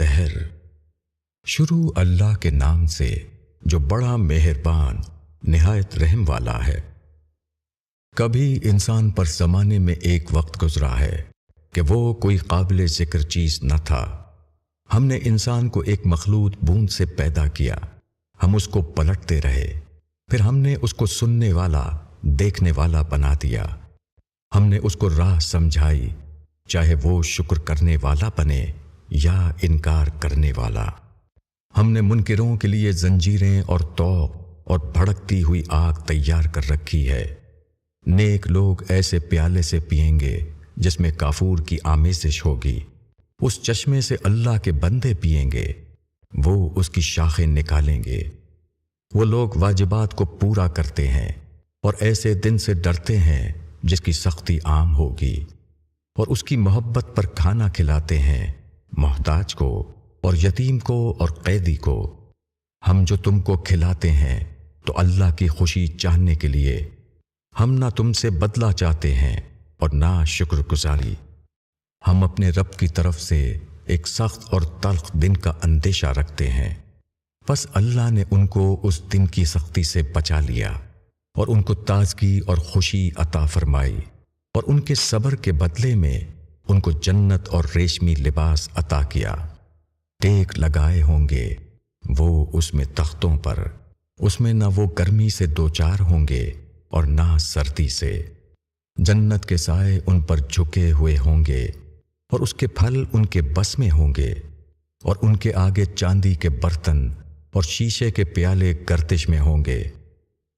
والدہر شروع اللہ کے نام سے جو بڑا مہربان، نہایت رحم والا ہے۔ کبھی انسان پر زمانے میں ایک وقت گزرا ہے کہ وہ کوئی قابل ذکر چیز نہ تھا۔ ہم نے انسان کو ایک مخلوط بوند سے پیدا کیا۔ ہم اس کو پلٹتے رہے۔ پھر ہم نے اس کو سننے والا، دیکھنے والا بنا دیا۔ ہم نے اس کو راہ سمجھائی، چاہے وہ شکر کرنے والا بنے۔ یا انکار کرنے والا۔ ہم نے منکروں کے لیے زنجیریں اور توق اور بھڑکتی ہوئی آگ تیار کر رکھی ہے۔ نیک لوگ ایسے پیالے سے پئیں گے جس میں کافور کی آمیزش ہوگی۔ اس چشمے سے اللہ کے بندے پئیں گے۔ وہ اس کی شاخیں نکالیں گے۔ وہ لوگ واجبات کو پورا کرتے ہیں اور ایسے دن سے ڈرتے ہیں جس کی سختی عام ہوگی۔ اور اس کی محبت پر کھانا کھلاتے ہیں۔ محتاج کو اور یتیم کو اور قیدی کو۔ ہم جو تم کو کھلاتے ہیں تو اللہ کی خوشی چاہنے کے لیے۔ ہم نہ تم سے بدلہ چاہتے ہیں اور نہ شکر گزاری۔ ہم اپنے رب کی طرف سے ایک سخت اور تلخ دن کا اندیشہ رکھتے ہیں۔ بس اللہ نے ان کو اس دن کی سختی سے بچا لیا اور ان کو تازگی اور خوشی عطا فرمائی اور ان کے صبر کے بدلے میں ان کو جنت اور ریشمی لباس عطا کیا۔ ٹیک لگائے ہوں گے وہ اس میں تختوں پر۔ اس میں نہ وہ گرمی سے دوچار ہوں گے اور نہ سردی سے۔ جنت کے سائے ان پر جھکے ہوئے ہوں گے اور اس کے پھل ان کے بس میں ہوں گے اور ان کے آگے چاندی کے برتن اور شیشے کے پیالے گردش میں ہوں گے۔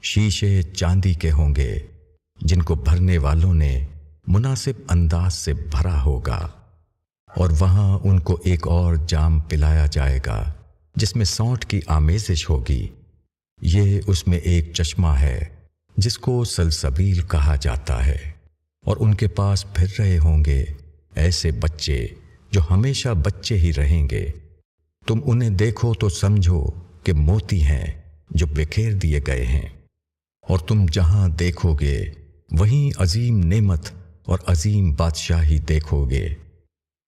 شیشے چاندی کے ہوں گے جن کو بھرنے والوں نے مناسب انداز سے بھرا ہوگا اور وہاں ان کو ایک اور جام پلایا جائے گا جس میں سونٹ کی آمیزش ہوگی۔ یہ اس میں ایک چشمہ ہے جس کو سلسبیل کہا جاتا ہے اور ان کے پاس پھر رہے ہوں گے ایسے بچے جو ہمیشہ بچے ہی رہیں گے۔ تم انہیں دیکھو تو سمجھو کہ موتی ہیں جو بکھیر دیے گئے ہیں اور تم جہاں دیکھو گے وہیں عظیم نعمت اور عظیم بادشاہی دیکھو گے۔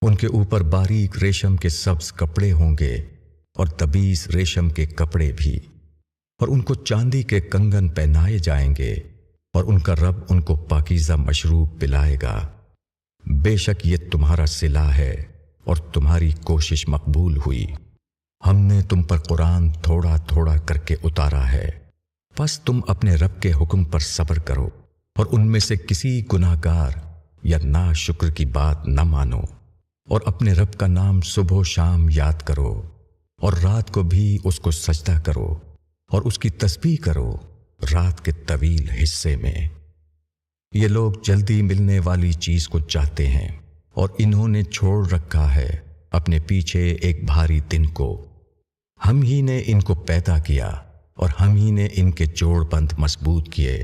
ان کے اوپر باریک ریشم کے سبز کپڑے ہوں گے اور تبیس ریشم کے کپڑے بھی۔ اور ان کو چاندی کے کنگن پہنائے جائیں گے اور ان کا رب ان کو پاکیزہ مشروب پلائے گا۔ بے شک یہ تمہارا صلح ہے اور تمہاری کوشش مقبول ہوئی۔ ہم نے تم پر قرآن تھوڑا تھوڑا کر کے اتارا ہے۔ بس تم اپنے رب کے حکم پر صبر کرو اور ان میں سے کسی گناہ گار یا نا شکر کی بات نہ مانو اور اپنے رب کا نام صبح و شام یاد کرو اور رات کو بھی اس کو سجدہ کرو اور اس کی تسبیح کرو رات کے طویل حصے میں۔ یہ لوگ جلدی ملنے والی چیز کو چاہتے ہیں اور انہوں نے چھوڑ رکھا ہے اپنے پیچھے ایک بھاری دن کو۔ ہم ہی نے ان کو پیدا کیا اور ہم ہی نے ان کے جوڑ بند مضبوط کیے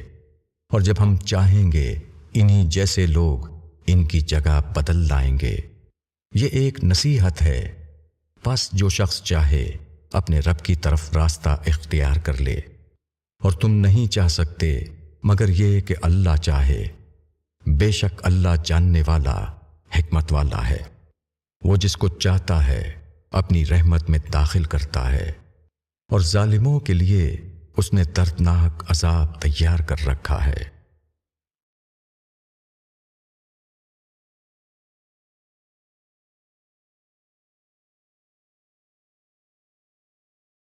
اور جب ہم چاہیں گے انہی جیسے لوگ ان کی جگہ بدل لائیں گے۔ یہ ایک نصیحت ہے۔ بس جو شخص چاہے اپنے رب کی طرف راستہ اختیار کر لے۔ اور تم نہیں چاہ سکتے، مگر یہ کہ اللہ چاہے۔ بے شک اللہ جاننے والا، حکمت والا ہے۔ وہ جس کو چاہتا ہے، اپنی رحمت میں داخل کرتا ہے۔ اور ظالموں کے لیے اس نے دردناک عذاب تیار کر رکھا ہے۔